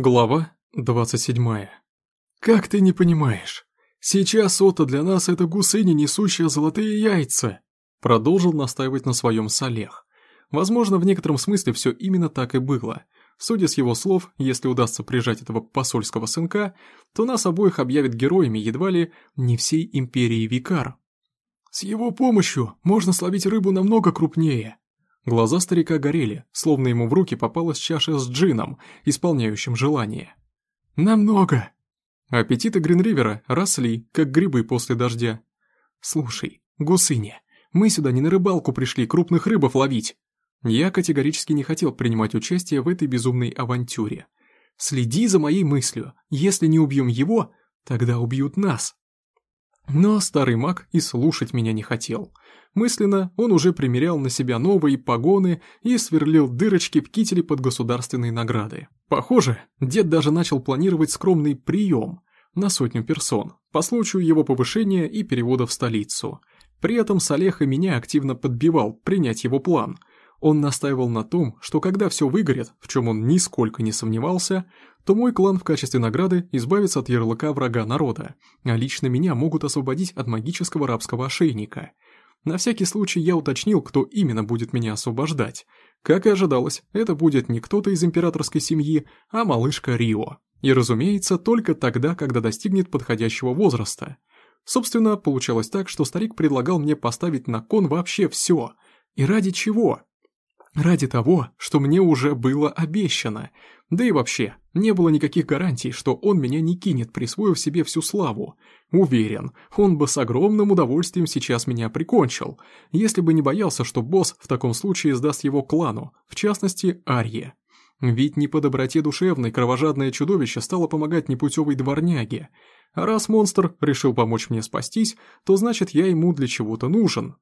Глава 27. «Как ты не понимаешь? Сейчас Ота для нас это гусыня, несущая золотые яйца!» Продолжил настаивать на своем Салех. Возможно, в некотором смысле все именно так и было. Судя с его слов, если удастся прижать этого посольского сынка, то нас обоих объявят героями едва ли не всей империи Викар. «С его помощью можно словить рыбу намного крупнее», Глаза старика горели, словно ему в руки попалась чаша с джином, исполняющим желание. «Намного!» Аппетиты Гринривера росли, как грибы после дождя. «Слушай, гусыня, мы сюда не на рыбалку пришли крупных рыбов ловить!» Я категорически не хотел принимать участие в этой безумной авантюре. «Следи за моей мыслью, если не убьем его, тогда убьют нас!» Но старый маг и слушать меня не хотел. Мысленно он уже примерял на себя новые погоны и сверлил дырочки в кителе под государственные награды. Похоже, дед даже начал планировать скромный прием на сотню персон по случаю его повышения и перевода в столицу. При этом Салеха меня активно подбивал принять его план. Он настаивал на том, что когда все выгорит, в чем он нисколько не сомневался, то мой клан в качестве награды избавится от ярлыка врага народа, а лично меня могут освободить от магического рабского ошейника. На всякий случай я уточнил, кто именно будет меня освобождать. Как и ожидалось, это будет не кто-то из императорской семьи, а малышка Рио. И, разумеется, только тогда, когда достигнет подходящего возраста. Собственно, получалось так, что старик предлагал мне поставить на кон вообще все. И ради чего? Ради того, что мне уже было обещано. Да и вообще, не было никаких гарантий, что он меня не кинет, присвоив себе всю славу. Уверен, он бы с огромным удовольствием сейчас меня прикончил, если бы не боялся, что босс в таком случае сдаст его клану, в частности, Арье. Ведь не по доброте душевной кровожадное чудовище стало помогать непутевой дворняге. А раз монстр решил помочь мне спастись, то значит я ему для чего-то нужен.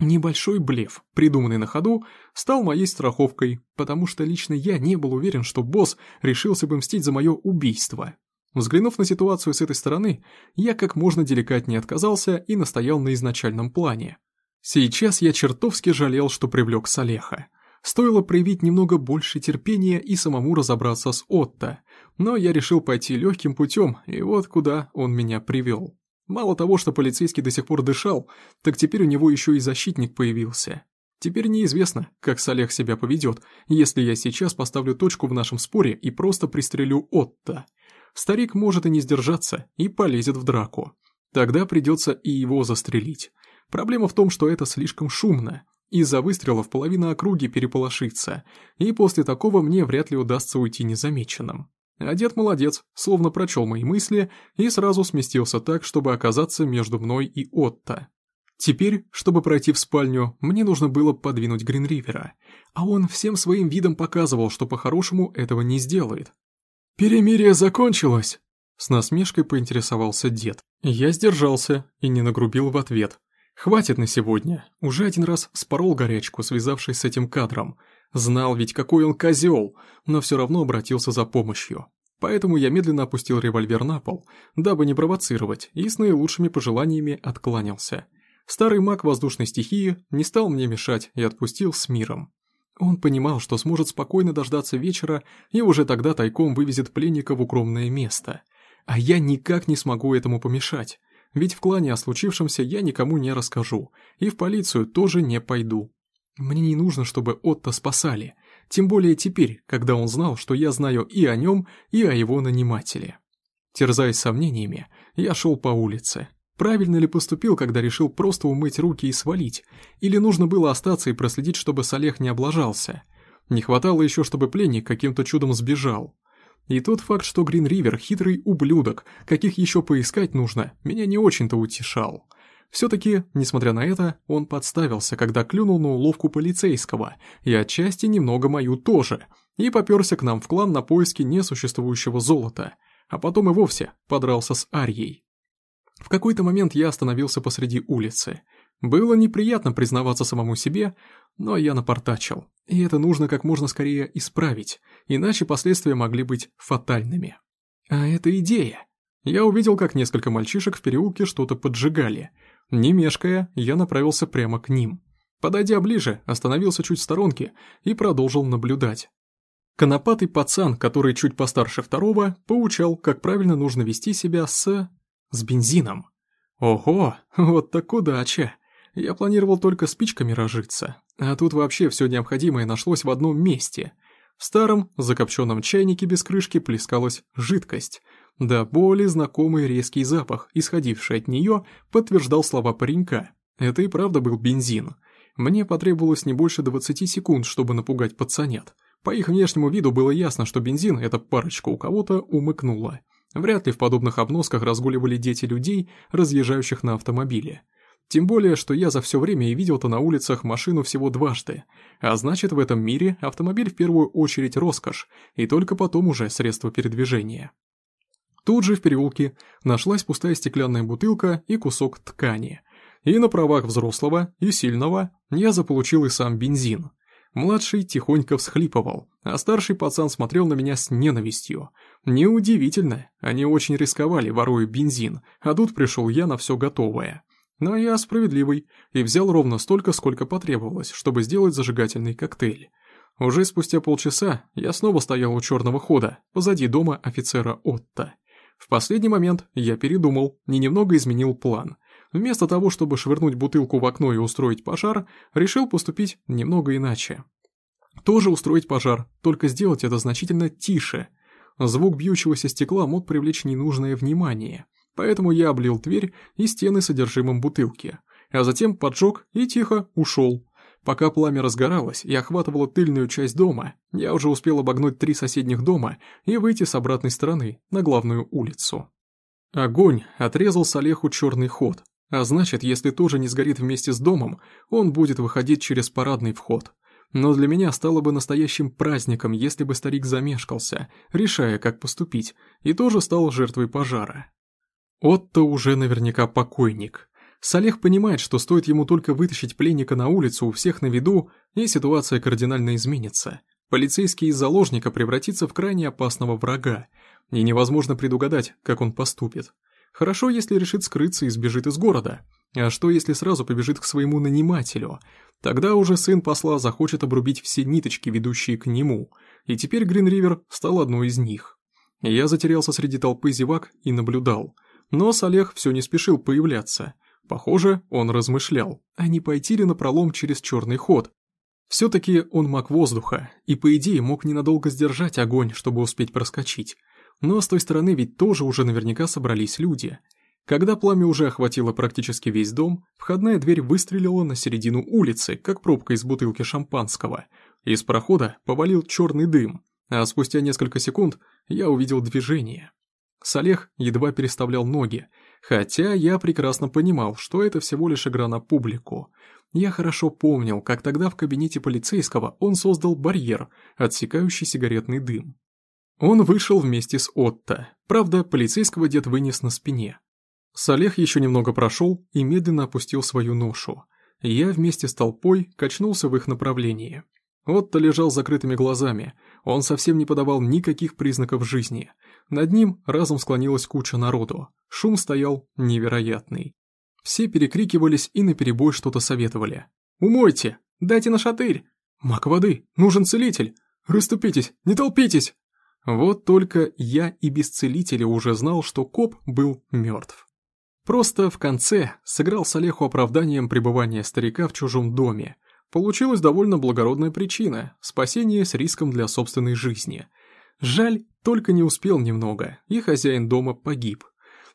Небольшой блеф, придуманный на ходу, стал моей страховкой, потому что лично я не был уверен, что босс решился бы мстить за мое убийство. Взглянув на ситуацию с этой стороны, я как можно деликатнее отказался и настоял на изначальном плане. Сейчас я чертовски жалел, что привлек Салеха. Стоило проявить немного больше терпения и самому разобраться с Отто, но я решил пойти легким путем, и вот куда он меня привел. Мало того, что полицейский до сих пор дышал, так теперь у него еще и защитник появился. Теперь неизвестно, как Салех себя поведет, если я сейчас поставлю точку в нашем споре и просто пристрелю Отто. Старик может и не сдержаться, и полезет в драку. Тогда придется и его застрелить. Проблема в том, что это слишком шумно. Из-за выстрелов половина округи переполошится, и после такого мне вряд ли удастся уйти незамеченным. А дед молодец, словно прочел мои мысли и сразу сместился так, чтобы оказаться между мной и Отто. Теперь, чтобы пройти в спальню, мне нужно было подвинуть Гринривера, а он всем своим видом показывал, что по-хорошему этого не сделает. «Перемирие закончилось!» С насмешкой поинтересовался дед. Я сдержался и не нагрубил в ответ. «Хватит на сегодня. Уже один раз спорол горячку, связавшись с этим кадром. Знал ведь, какой он козел, но все равно обратился за помощью. Поэтому я медленно опустил револьвер на пол, дабы не провоцировать, и с наилучшими пожеланиями откланялся. Старый маг воздушной стихии не стал мне мешать и отпустил с миром. Он понимал, что сможет спокойно дождаться вечера и уже тогда тайком вывезет пленника в укромное место. А я никак не смогу этому помешать, ведь в клане о случившемся я никому не расскажу, и в полицию тоже не пойду. Мне не нужно, чтобы Отто спасали, тем более теперь, когда он знал, что я знаю и о нем, и о его нанимателе. Терзаясь сомнениями, я шел по улице. Правильно ли поступил, когда решил просто умыть руки и свалить? Или нужно было остаться и проследить, чтобы Салех не облажался? Не хватало еще, чтобы пленник каким-то чудом сбежал. И тот факт, что Грин-Ривер хитрый ублюдок, каких еще поискать нужно, меня не очень-то утешал. Все-таки, несмотря на это, он подставился, когда клюнул на уловку полицейского, и отчасти немного мою тоже, и поперся к нам в клан на поиски несуществующего золота, а потом и вовсе подрался с Арьей. В какой-то момент я остановился посреди улицы. Было неприятно признаваться самому себе, но я напортачил, и это нужно как можно скорее исправить, иначе последствия могли быть фатальными. А это идея. Я увидел, как несколько мальчишек в переулке что-то поджигали – не мешкая, я направился прямо к ним. Подойдя ближе, остановился чуть в сторонке и продолжил наблюдать. Конопатый пацан, который чуть постарше второго, поучал, как правильно нужно вести себя с... с бензином. Ого, вот так удача. Я планировал только спичками разжиться, а тут вообще все необходимое нашлось в одном месте. В старом, закопченном чайнике без крышки плескалась жидкость. Да более знакомый резкий запах, исходивший от нее, подтверждал слова паренька. Это и правда был бензин. Мне потребовалось не больше 20 секунд, чтобы напугать пацанят. По их внешнему виду было ясно, что бензин эта парочка у кого-то умыкнула. Вряд ли в подобных обносках разгуливали дети людей, разъезжающих на автомобиле. Тем более, что я за все время и видел-то на улицах машину всего дважды, а значит в этом мире автомобиль в первую очередь роскошь, и только потом уже средство передвижения. Тут же в переулке нашлась пустая стеклянная бутылка и кусок ткани. И на правах взрослого и сильного я заполучил и сам бензин – Младший тихонько всхлипывал, а старший пацан смотрел на меня с ненавистью. Неудивительно, они очень рисковали, воруя бензин, а тут пришел я на все готовое. Но я справедливый и взял ровно столько, сколько потребовалось, чтобы сделать зажигательный коктейль. Уже спустя полчаса я снова стоял у черного хода, позади дома офицера Отто. В последний момент я передумал, не немного изменил план. Вместо того, чтобы швырнуть бутылку в окно и устроить пожар, решил поступить немного иначе. Тоже устроить пожар, только сделать это значительно тише. Звук бьющегося стекла мог привлечь ненужное внимание, поэтому я облил дверь и стены содержимым бутылки, а затем поджег и тихо ушел. Пока пламя разгоралось и охватывало тыльную часть дома, я уже успел обогнуть три соседних дома и выйти с обратной стороны, на главную улицу. Огонь отрезал Салеху черный ход, а значит, если тоже не сгорит вместе с домом, он будет выходить через парадный вход. Но для меня стало бы настоящим праздником, если бы старик замешкался, решая, как поступить, и тоже стал жертвой пожара. Отто уже наверняка покойник. Салех понимает, что стоит ему только вытащить пленника на улицу у всех на виду, и ситуация кардинально изменится. Полицейский из заложника превратится в крайне опасного врага, и невозможно предугадать, как он поступит. Хорошо, если решит скрыться и сбежит из города. А что, если сразу побежит к своему нанимателю? Тогда уже сын посла захочет обрубить все ниточки, ведущие к нему. И теперь Гринривер стал одной из них. Я затерялся среди толпы зевак и наблюдал. Но Салех все не спешил появляться. Похоже, он размышлял, а не пойти ли на пролом через черный ход. Все-таки он маг воздуха, и по идее мог ненадолго сдержать огонь, чтобы успеть проскочить. Но с той стороны ведь тоже уже наверняка собрались люди. Когда пламя уже охватило практически весь дом, входная дверь выстрелила на середину улицы, как пробка из бутылки шампанского. Из прохода повалил черный дым, а спустя несколько секунд я увидел движение. Салех едва переставлял ноги, хотя я прекрасно понимал, что это всего лишь игра на публику. Я хорошо помнил, как тогда в кабинете полицейского он создал барьер, отсекающий сигаретный дым. Он вышел вместе с Отто, правда, полицейского дед вынес на спине. Салех еще немного прошел и медленно опустил свою ношу. Я вместе с толпой качнулся в их направлении. Отто лежал с закрытыми глазами, он совсем не подавал никаких признаков жизни. Над ним разом склонилась куча народу, шум стоял невероятный. Все перекрикивались и наперебой что-то советовали. «Умойте! Дайте на шатырь! Мак воды! Нужен целитель! Раступитесь! Не толпитесь!» Вот только я и без целителя уже знал, что коп был мертв. Просто в конце сыграл с Олеху оправданием пребывания старика в чужом доме. Получилась довольно благородная причина – спасение с риском для собственной жизни. Жаль, только не успел немного, и хозяин дома погиб.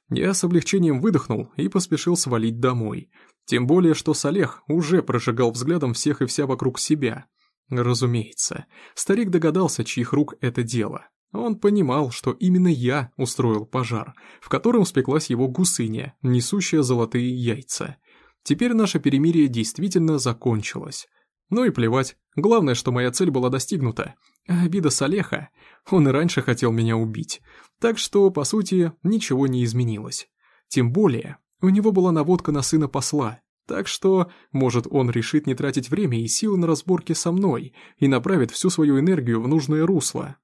Я с облегчением выдохнул и поспешил свалить домой. Тем более, что Салех уже прожигал взглядом всех и вся вокруг себя. Разумеется, старик догадался, чьих рук это дело. Он понимал, что именно я устроил пожар, в котором спеклась его гусыня, несущая золотые яйца. Теперь наше перемирие действительно закончилось. Ну и плевать, главное, что моя цель была достигнута. Обида Салеха, он и раньше хотел меня убить. Так что, по сути, ничего не изменилось. Тем более, у него была наводка на сына посла, так что, может, он решит не тратить время и силы на разборки со мной и направит всю свою энергию в нужное русло,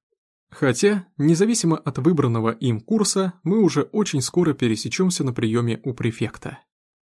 Хотя, независимо от выбранного им курса, мы уже очень скоро пересечемся на приеме у префекта.